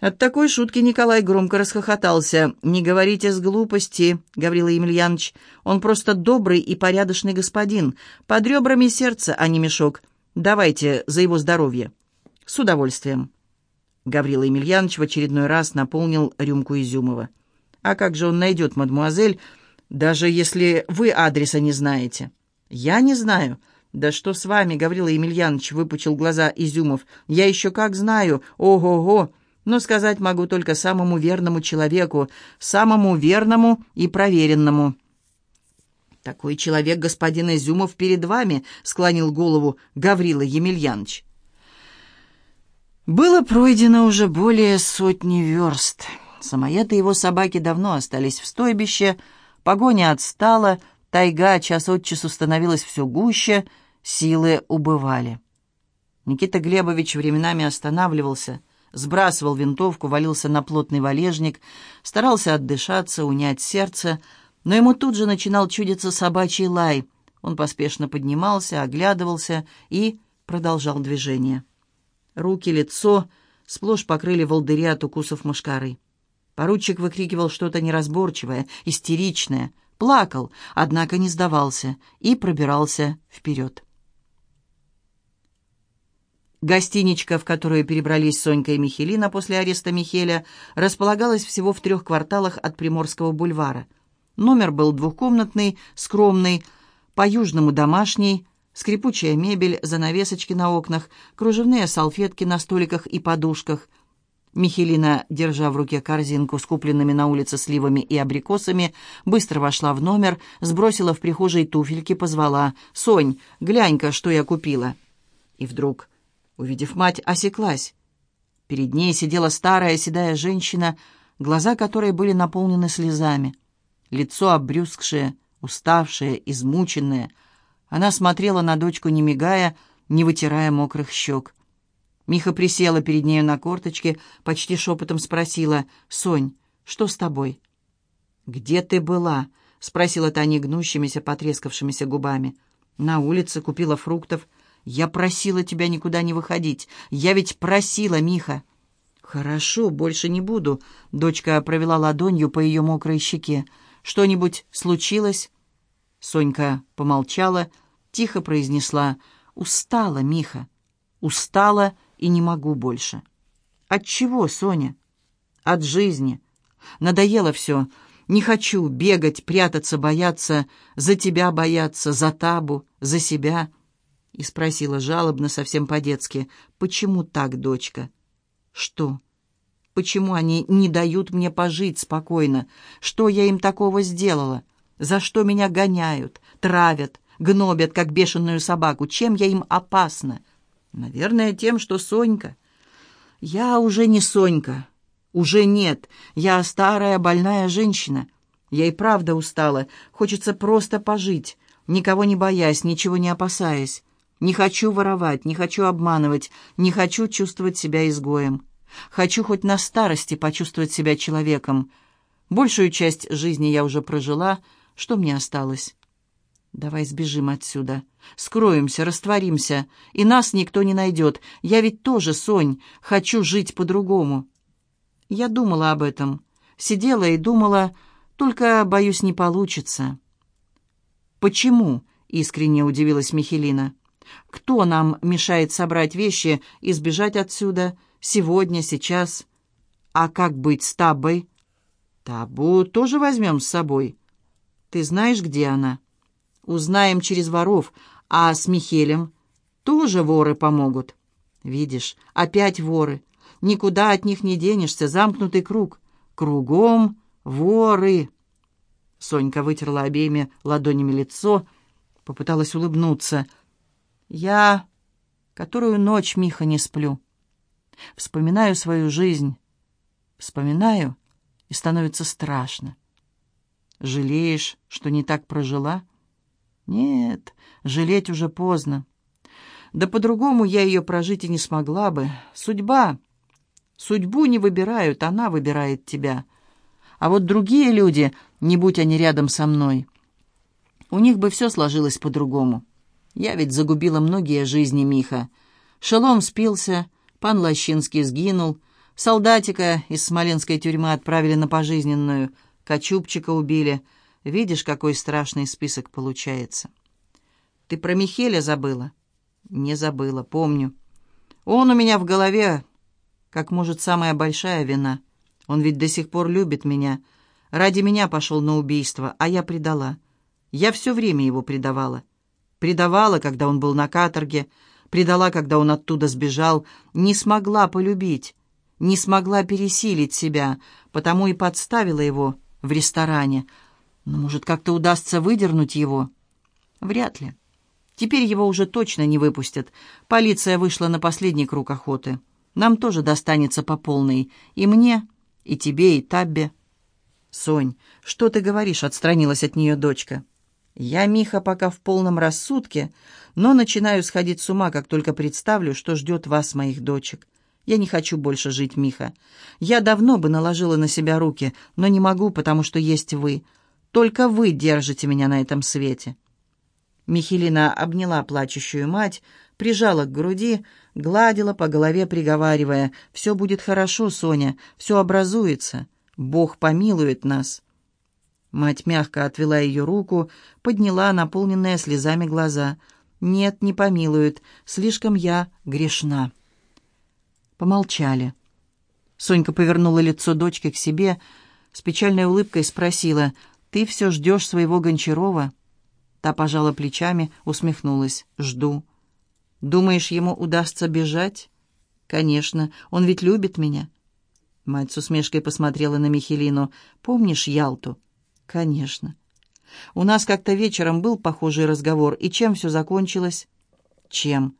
От такой шутки Николай громко расхохотался. «Не говорите с глупости, Гаврила Емельянович. Он просто добрый и порядочный господин. Под ребрами сердце, а не мешок. Давайте за его здоровье». «С удовольствием». Гаврила Емельянович в очередной раз наполнил рюмку Изюмова. «А как же он найдет, мадмуазель, даже если вы адреса не знаете?» «Я не знаю». «Да что с вами, Гаврила Емельянович?» — выпучил глаза Изюмов. «Я еще как знаю. Ого-го!» Но сказать могу только самому верному человеку, самому верному и проверенному». «Такой человек, господин Изюмов, перед вами», — склонил голову Гаврила Емельянович. Было пройдено уже более сотни верст. Самоеды его собаки давно остались в стойбище, погоня отстала, тайга час от часу становилась все гуще, силы убывали. Никита Глебович временами останавливался — сбрасывал винтовку, валился на плотный валежник, старался отдышаться, унять сердце, но ему тут же начинал чудиться собачий лай. Он поспешно поднимался, оглядывался и продолжал движение. Руки, лицо сплошь покрыли волдыри от укусов мушкары. Поручик выкрикивал что-то неразборчивое, истеричное, плакал, однако не сдавался и пробирался вперед. Гостиничка, в которую перебрались Сонька и Михелина после ареста Михеля, располагалась всего в трех кварталах от Приморского бульвара. Номер был двухкомнатный, скромный, по-южному домашний, скрипучая мебель, занавесочки на окнах, кружевные салфетки на столиках и подушках. Михелина, держа в руке корзинку с купленными на улице сливами и абрикосами, быстро вошла в номер, сбросила в прихожей туфельки, позвала «Сонь, глянь-ка, что я купила!» И вдруг Увидев мать, осеклась. Перед ней сидела старая седая женщина, глаза которой были наполнены слезами. Лицо обрюзгшее, уставшее, измученное. Она смотрела на дочку, не мигая, не вытирая мокрых щек. Миха присела перед нею на корточке, почти шепотом спросила, «Сонь, что с тобой?» «Где ты была?» — спросила Таня гнущимися, потрескавшимися губами. «На улице купила фруктов. «Я просила тебя никуда не выходить. Я ведь просила, Миха». «Хорошо, больше не буду», — дочка провела ладонью по ее мокрой щеке. «Что-нибудь случилось?» Сонька помолчала, тихо произнесла. «Устала, Миха. Устала и не могу больше». «От чего, Соня?» «От жизни. Надоело все. Не хочу бегать, прятаться, бояться, за тебя бояться, за табу, за себя» и спросила жалобно, совсем по-детски, «Почему так, дочка?» «Что? Почему они не дают мне пожить спокойно? Что я им такого сделала? За что меня гоняют, травят, гнобят, как бешеную собаку? Чем я им опасна?» «Наверное, тем, что Сонька». «Я уже не Сонька. Уже нет. Я старая больная женщина. Я и правда устала. Хочется просто пожить, никого не боясь, ничего не опасаясь. Не хочу воровать, не хочу обманывать, не хочу чувствовать себя изгоем. Хочу хоть на старости почувствовать себя человеком. Большую часть жизни я уже прожила. Что мне осталось? Давай сбежим отсюда. Скроемся, растворимся, и нас никто не найдет. Я ведь тоже, Сонь, хочу жить по-другому. Я думала об этом. Сидела и думала, только, боюсь, не получится. «Почему?» — искренне удивилась Михелина. Кто нам мешает собрать вещи и сбежать отсюда? Сегодня, сейчас? А как быть с Табой? Табу тоже возьмем с собой. Ты знаешь, где она? Узнаем через воров, а с Михелем тоже воры помогут. Видишь, опять воры. Никуда от них не денешься, замкнутый круг. Кругом воры. Сонька вытерла обеими ладонями лицо, попыталась улыбнуться — я которую ночь, Миха, не сплю. Вспоминаю свою жизнь. Вспоминаю, и становится страшно. Жалеешь, что не так прожила? Нет, жалеть уже поздно. Да по-другому я ее прожить и не смогла бы. Судьба. Судьбу не выбирают, она выбирает тебя. А вот другие люди, не будь они рядом со мной, у них бы все сложилось по-другому. Я ведь загубила многие жизни Миха. Шалом спился, пан Лощинский сгинул, Солдатика из смоленской тюрьмы отправили на пожизненную, Кочубчика убили. Видишь, какой страшный список получается. Ты про Михеля забыла? Не забыла, помню. Он у меня в голове, как может, самая большая вина. Он ведь до сих пор любит меня. Ради меня пошел на убийство, а я предала. Я все время его предавала. Предавала, когда он был на каторге, предала, когда он оттуда сбежал, не смогла полюбить не смогла пересилить себя, потому и подставила его в ресторане. Но, может, как-то удастся выдернуть его? Вряд ли. Теперь его уже точно не выпустят. Полиция вышла на последний круг охоты. Нам тоже достанется по полной. И мне, и тебе, и Таббе. «Сонь, что ты говоришь?» — отстранилась от нее дочка. «Я, Миха, пока в полном рассудке, но начинаю сходить с ума, как только представлю, что ждет вас, моих дочек. Я не хочу больше жить, Миха. Я давно бы наложила на себя руки, но не могу, потому что есть вы. Только вы держите меня на этом свете». Михелина обняла плачущую мать, прижала к груди, гладила по голове, приговаривая, «Все будет хорошо, Соня, все образуется. Бог помилует нас». Мать мягко отвела ее руку, подняла наполненные слезами глаза. «Нет, не помилует, слишком я грешна». Помолчали. Сонька повернула лицо дочки к себе, с печальной улыбкой спросила, «Ты все ждешь своего Гончарова?» Та пожала плечами, усмехнулась. «Жду». «Думаешь, ему удастся бежать?» «Конечно, он ведь любит меня». Мать с усмешкой посмотрела на Михелину. «Помнишь Ялту?» «Конечно». «У нас как-то вечером был похожий разговор, и чем все закончилось?» «Чем?»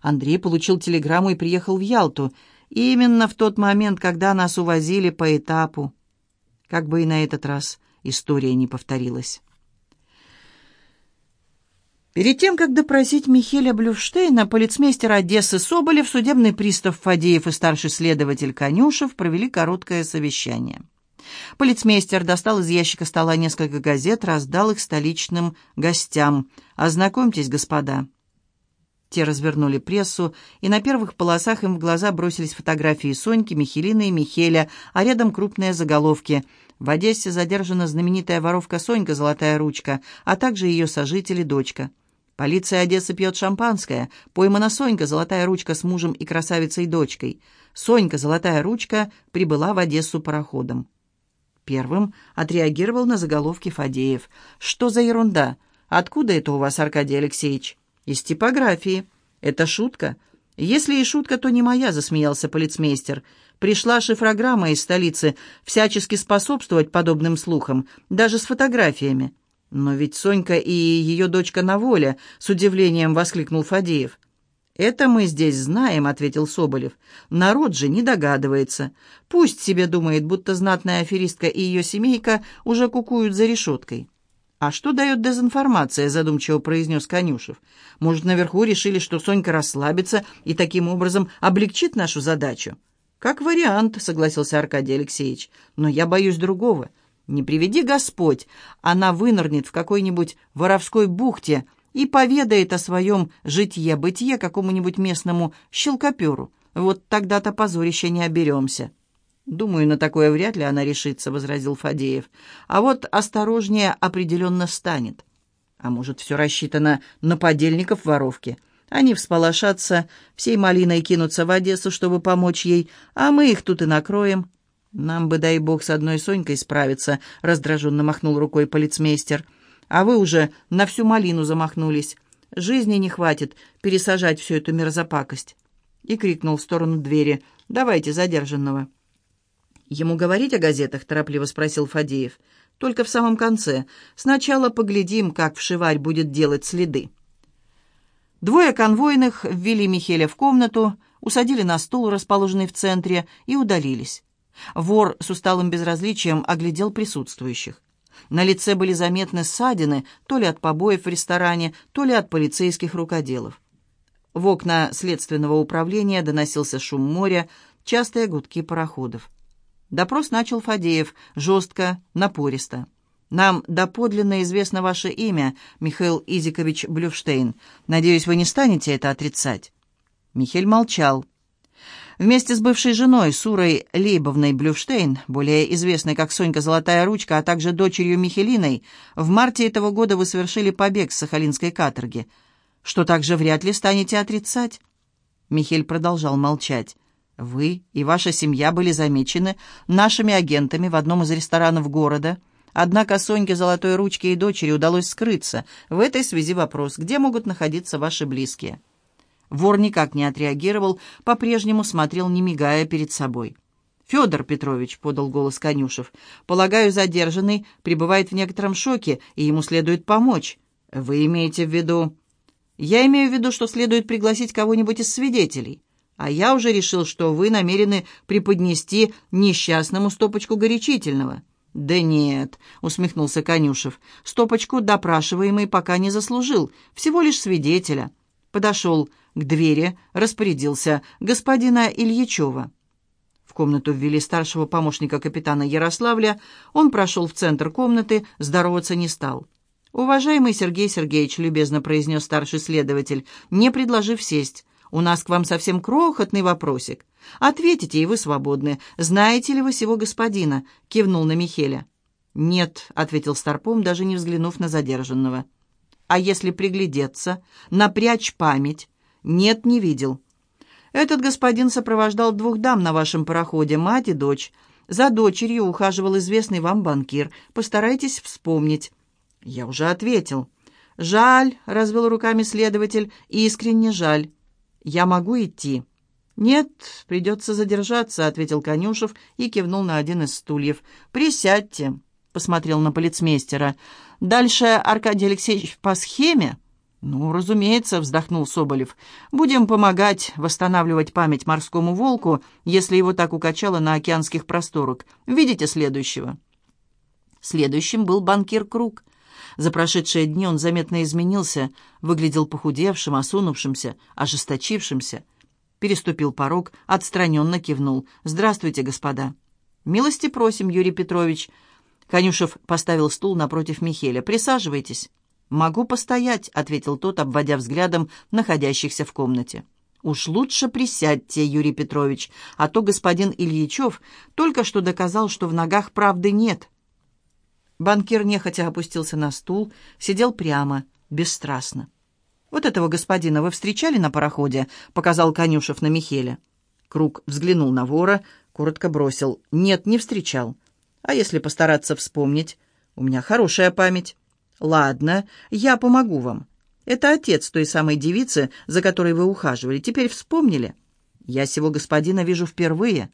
Андрей получил телеграмму и приехал в Ялту. Именно в тот момент, когда нас увозили по этапу. Как бы и на этот раз история не повторилась. Перед тем, как допросить Михеля Блюфштейна, полицмейстер Одессы Соболев, судебный пристав Фадеев и старший следователь Конюшев провели короткое совещание. Полицмейстер достал из ящика стола несколько газет, раздал их столичным гостям. «Ознакомьтесь, господа». Те развернули прессу, и на первых полосах им в глаза бросились фотографии Соньки, Михелины и Михеля, а рядом крупные заголовки. В Одессе задержана знаменитая воровка Сонька «Золотая ручка», а также ее сожители дочка. Полиция Одессы пьет шампанское. Поймана Сонька, золотая ручка с мужем и красавицей-дочкой. Сонька, золотая ручка, прибыла в Одессу пароходом. Первым отреагировал на заголовки Фадеев. «Что за ерунда? Откуда это у вас, Аркадий Алексеевич?» «Из типографии. Это шутка?» «Если и шутка, то не моя», — засмеялся полицмейстер. «Пришла шифрограмма из столицы всячески способствовать подобным слухам, даже с фотографиями». «Но ведь Сонька и ее дочка на воле», — с удивлением воскликнул Фадеев. «Это мы здесь знаем», — ответил Соболев. «Народ же не догадывается. Пусть себе думает, будто знатная аферистка и ее семейка уже кукуют за решеткой». «А что дает дезинформация?» – задумчиво произнес Конюшев. «Может, наверху решили, что Сонька расслабится и таким образом облегчит нашу задачу?» «Как вариант», – согласился Аркадий Алексеевич. «Но я боюсь другого. Не приведи Господь, она вынырнет в какой-нибудь воровской бухте и поведает о своем житье-бытие какому-нибудь местному щелкоперу. Вот тогда-то позорища не оберемся». «Думаю, на такое вряд ли она решится», — возразил Фадеев. «А вот осторожнее определенно станет. А может, все рассчитано на подельников воровки? Они всполошатся, всей малиной кинутся в Одессу, чтобы помочь ей, а мы их тут и накроем». «Нам бы, дай бог, с одной Сонькой справиться», — раздраженно махнул рукой полицмейстер. «А вы уже на всю малину замахнулись. Жизни не хватит пересажать всю эту мерзопакость». И крикнул в сторону двери. «Давайте задержанного». «Ему говорить о газетах?» – торопливо спросил Фадеев. «Только в самом конце. Сначала поглядим, как вшиварь будет делать следы». Двое конвойных ввели Михеля в комнату, усадили на стул, расположенный в центре, и удалились. Вор с усталым безразличием оглядел присутствующих. На лице были заметны ссадины, то ли от побоев в ресторане, то ли от полицейских рукоделов. В окна следственного управления доносился шум моря, частые гудки пароходов. Допрос начал Фадеев, жестко, напористо. «Нам доподлинно известно ваше имя, Михаил Изикович Блюфштейн. Надеюсь, вы не станете это отрицать?» Михель молчал. Вместе с бывшей женой Сурой Лейбовной Блюштейн, более известной как Сонька Золотая Ручка, а также дочерью Михелиной, в марте этого года вы совершили побег с Сахалинской каторги, что также вряд ли станете отрицать. Михель продолжал молчать. «Вы и ваша семья были замечены нашими агентами в одном из ресторанов города. Однако Соньке Золотой Ручке и дочери удалось скрыться. В этой связи вопрос, где могут находиться ваши близкие?» Вор никак не отреагировал, по-прежнему смотрел, не мигая перед собой. «Федор Петрович», — подал голос Конюшев, — «полагаю, задержанный пребывает в некотором шоке, и ему следует помочь. Вы имеете в виду...» «Я имею в виду, что следует пригласить кого-нибудь из свидетелей. А я уже решил, что вы намерены преподнести несчастному стопочку горячительного». «Да нет», — усмехнулся Конюшев, — «стопочку допрашиваемый пока не заслужил, всего лишь свидетеля». Подошел к двери, распорядился господина Ильичева. В комнату ввели старшего помощника капитана Ярославля. Он прошел в центр комнаты, здороваться не стал. «Уважаемый Сергей Сергеевич», — любезно произнес старший следователь, не предложив сесть, «у нас к вам совсем крохотный вопросик. Ответите, и вы свободны. Знаете ли вы сего господина?» — кивнул на Михеля. «Нет», — ответил Старпом, даже не взглянув на задержанного. «А если приглядеться, напрячь память, «Нет, не видел». «Этот господин сопровождал двух дам на вашем пароходе, мать и дочь. За дочерью ухаживал известный вам банкир. Постарайтесь вспомнить». «Я уже ответил». «Жаль», — развел руками следователь, — «искренне жаль. Я могу идти». «Нет, придется задержаться», — ответил Конюшев и кивнул на один из стульев. «Присядьте», — посмотрел на полицмейстера. «Дальше Аркадий Алексеевич по схеме?» «Ну, разумеется», — вздохнул Соболев. «Будем помогать восстанавливать память морскому волку, если его так укачало на океанских просторах. Видите следующего?» Следующим был банкир Круг. За прошедшие дни он заметно изменился, выглядел похудевшим, осунувшимся, ожесточившимся. Переступил порог, отстраненно кивнул. «Здравствуйте, господа». «Милости просим, Юрий Петрович». Конюшев поставил стул напротив Михеля. «Присаживайтесь». «Могу постоять», — ответил тот, обводя взглядом находящихся в комнате. «Уж лучше присядьте, Юрий Петрович, а то господин Ильичев только что доказал, что в ногах правды нет». Банкир нехотя опустился на стул, сидел прямо, бесстрастно. «Вот этого господина вы встречали на пароходе?» — показал Конюшев на Михеля. Круг взглянул на вора, коротко бросил. «Нет, не встречал. А если постараться вспомнить? У меня хорошая память». «Ладно, я помогу вам. Это отец той самой девицы, за которой вы ухаживали. Теперь вспомнили? Я сего господина вижу впервые».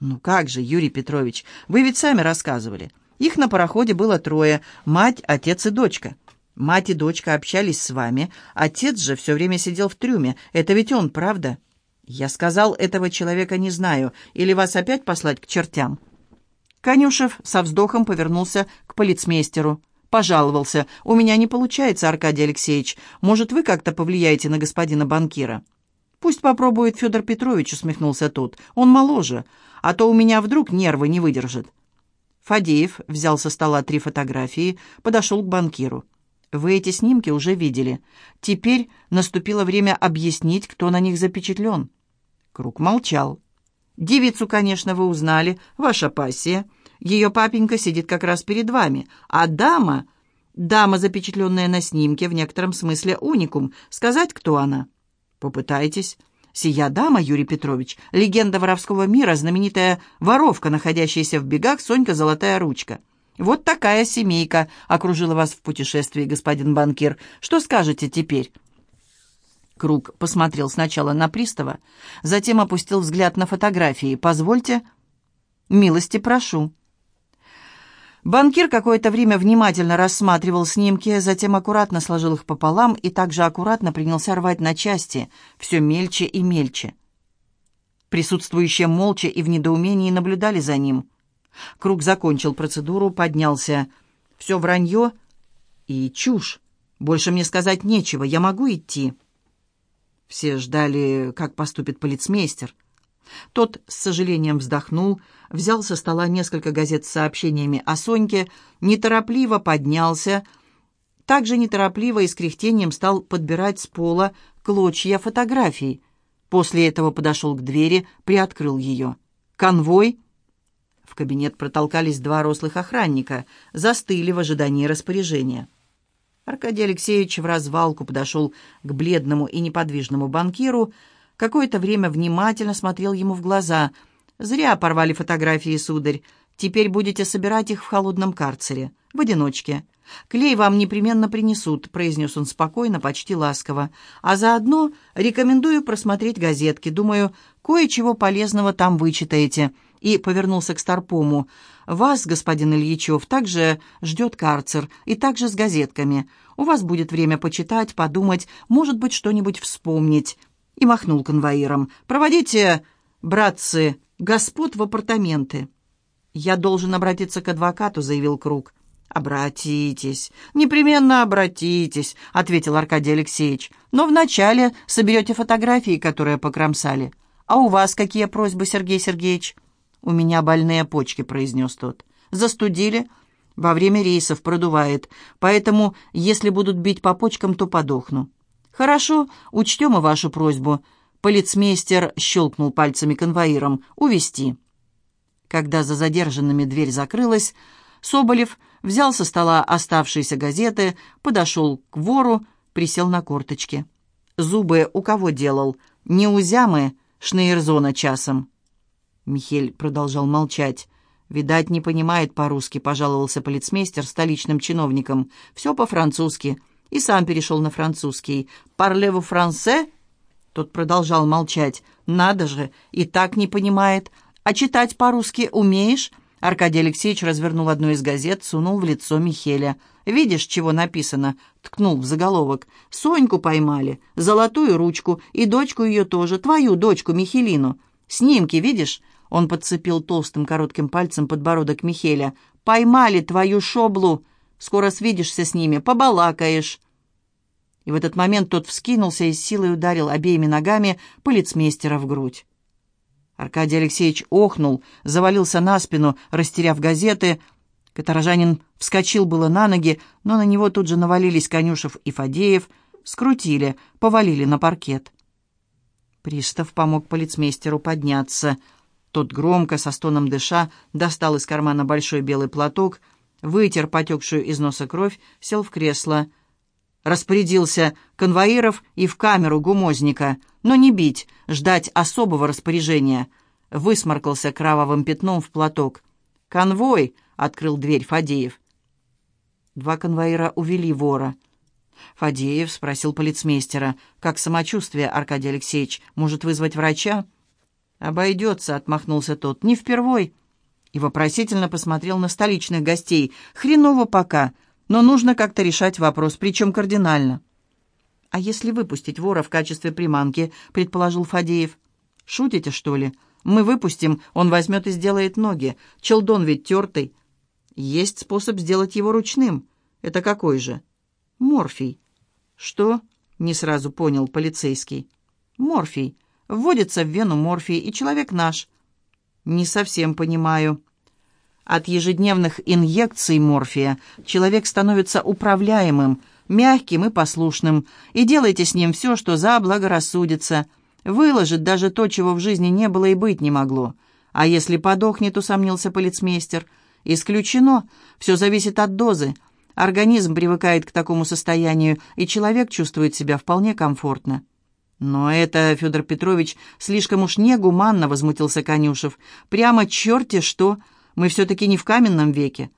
«Ну как же, Юрий Петрович, вы ведь сами рассказывали. Их на пароходе было трое – мать, отец и дочка. Мать и дочка общались с вами, отец же все время сидел в трюме. Это ведь он, правда?» «Я сказал, этого человека не знаю. Или вас опять послать к чертям?» Конюшев со вздохом повернулся к полицмейстеру. Пожаловался. «У меня не получается, Аркадий Алексеевич. Может, вы как-то повлияете на господина банкира?» «Пусть попробует Федор Петрович», — усмехнулся тот. «Он моложе, а то у меня вдруг нервы не выдержат». Фадеев взял со стола три фотографии, подошел к банкиру. «Вы эти снимки уже видели. Теперь наступило время объяснить, кто на них запечатлен». Круг молчал. «Девицу, конечно, вы узнали. Ваша пассия. Ее папенька сидит как раз перед вами, а дама... Дама, запечатленная на снимке, в некотором смысле уникум. Сказать, кто она? Попытайтесь. Сия дама, Юрий Петрович, легенда воровского мира, знаменитая воровка, находящаяся в бегах Сонька Золотая Ручка. Вот такая семейка окружила вас в путешествии, господин банкир. Что скажете теперь?» Круг посмотрел сначала на пристава, затем опустил взгляд на фотографии. «Позвольте?» «Милости прошу». Банкир какое-то время внимательно рассматривал снимки, затем аккуратно сложил их пополам и также аккуратно принялся рвать на части, все мельче и мельче. Присутствующие молча и в недоумении наблюдали за ним. Круг закончил процедуру, поднялся. «Все вранье и чушь. Больше мне сказать нечего, я могу идти». Все ждали, как поступит полицмейстер. Тот с сожалением вздохнул, взял со стола несколько газет с сообщениями о Соньке, неторопливо поднялся, также неторопливо и с кряхтением стал подбирать с пола клочья фотографий. После этого подошел к двери, приоткрыл ее. «Конвой?» В кабинет протолкались два рослых охранника, застыли в ожидании распоряжения. Аркадий Алексеевич в развалку подошел к бледному и неподвижному банкиру, какое-то время внимательно смотрел ему в глаза. «Зря порвали фотографии, сударь. Теперь будете собирать их в холодном карцере, в одиночке. Клей вам непременно принесут», — произнес он спокойно, почти ласково. «А заодно рекомендую просмотреть газетки. Думаю, кое-чего полезного там вычитаете». И повернулся к Старпому. «Вас, господин Ильичев, также ждет карцер, и также с газетками. У вас будет время почитать, подумать, может быть, что-нибудь вспомнить». И махнул конвоиром. «Проводите, братцы, господ в апартаменты». «Я должен обратиться к адвокату», — заявил Круг. «Обратитесь, непременно обратитесь», — ответил Аркадий Алексеевич. «Но вначале соберете фотографии, которые покромсали. А у вас какие просьбы, Сергей Сергеевич?» «У меня больные почки», — произнес тот. «Застудили?» «Во время рейсов продувает, поэтому, если будут бить по почкам, то подохну». «Хорошо, учтем и вашу просьбу». Полицмейстер щелкнул пальцами конвоиром. «Увести». Когда за задержанными дверь закрылась, Соболев взял со стола оставшиеся газеты, подошел к вору, присел на корточки. «Зубы у кого делал? Не у зямы, шнейрзона часом?» Михель продолжал молчать. «Видать, не понимает по-русски», — пожаловался полицмейстер столичным чиновникам. «Все по-французски». И сам перешел на французский. «Парлеву франце?» Тот продолжал молчать. «Надо же, и так не понимает. А читать по-русски умеешь?» Аркадий Алексеевич развернул одну из газет, сунул в лицо Михеля. «Видишь, чего написано?» — ткнул в заголовок. «Соньку поймали, золотую ручку, и дочку ее тоже, твою дочку Михелину. Снимки, видишь?» Он подцепил толстым коротким пальцем подбородок Михеля. «Поймали твою шоблу! Скоро свидишься с ними, побалакаешь!» И в этот момент тот вскинулся и с силой ударил обеими ногами полицмейстера в грудь. Аркадий Алексеевич охнул, завалился на спину, растеряв газеты. Каторжанин вскочил было на ноги, но на него тут же навалились Конюшев и Фадеев, скрутили, повалили на паркет. Пристав помог полицмейстеру подняться. Тот громко, со стоном дыша, достал из кармана большой белый платок, вытер потекшую из носа кровь, сел в кресло — распорядился конвоиров и в камеру гумозника, но не бить, ждать особого распоряжения. Высморкался кровавым пятном в платок. «Конвой!» — открыл дверь Фадеев. Два конвоира увели вора. Фадеев спросил полицмейстера, как самочувствие, Аркадий Алексеевич, может вызвать врача? «Обойдется», — отмахнулся тот, — «не впервой». И вопросительно посмотрел на столичных гостей. «Хреново пока. Но нужно как-то решать вопрос, причем кардинально. «А если выпустить вора в качестве приманки?» — предположил Фадеев. «Шутите, что ли? Мы выпустим, он возьмет и сделает ноги. Челдон ведь тертый. Есть способ сделать его ручным. Это какой же?» «Морфий». «Что?» — не сразу понял полицейский. «Морфий. Вводится в вену морфий, и человек наш». «Не совсем понимаю». От ежедневных инъекций морфия человек становится управляемым, мягким и послушным, и делайте с ним все, что заблагорассудится. Выложит даже то, чего в жизни не было и быть не могло. А если подохнет, усомнился полицмейстер. Исключено. Все зависит от дозы. Организм привыкает к такому состоянию, и человек чувствует себя вполне комфортно. «Но это, Федор Петрович, слишком уж негуманно», — возмутился Конюшев. «Прямо черти что!» Мы все-таки не в каменном веке».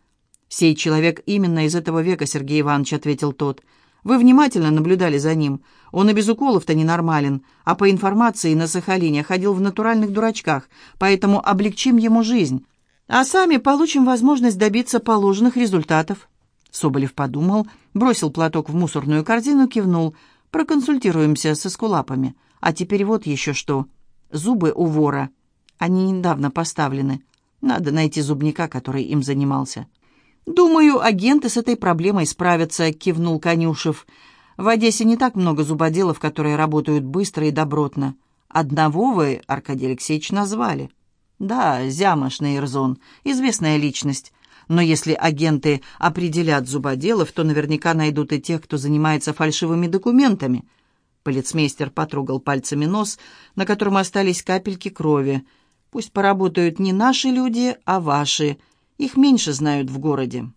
«Сей человек именно из этого века, Сергей Иванович», — ответил тот. «Вы внимательно наблюдали за ним. Он и без уколов-то ненормален, а по информации на Сахалине ходил в натуральных дурачках, поэтому облегчим ему жизнь, а сами получим возможность добиться положенных результатов». Соболев подумал, бросил платок в мусорную корзину, кивнул. «Проконсультируемся со скулапами. А теперь вот еще что. Зубы у вора. Они недавно поставлены. Надо найти зубника, который им занимался. «Думаю, агенты с этой проблемой справятся», — кивнул Конюшев. «В Одессе не так много зубоделов, которые работают быстро и добротно. Одного вы, Аркадий Алексеевич, назвали». «Да, Зяма Шнейрзон, известная личность. Но если агенты определят зубоделов, то наверняка найдут и тех, кто занимается фальшивыми документами». Полицмейстер потрогал пальцами нос, на котором остались капельки крови. «Пусть поработают не наши люди, а ваши. Их меньше знают в городе».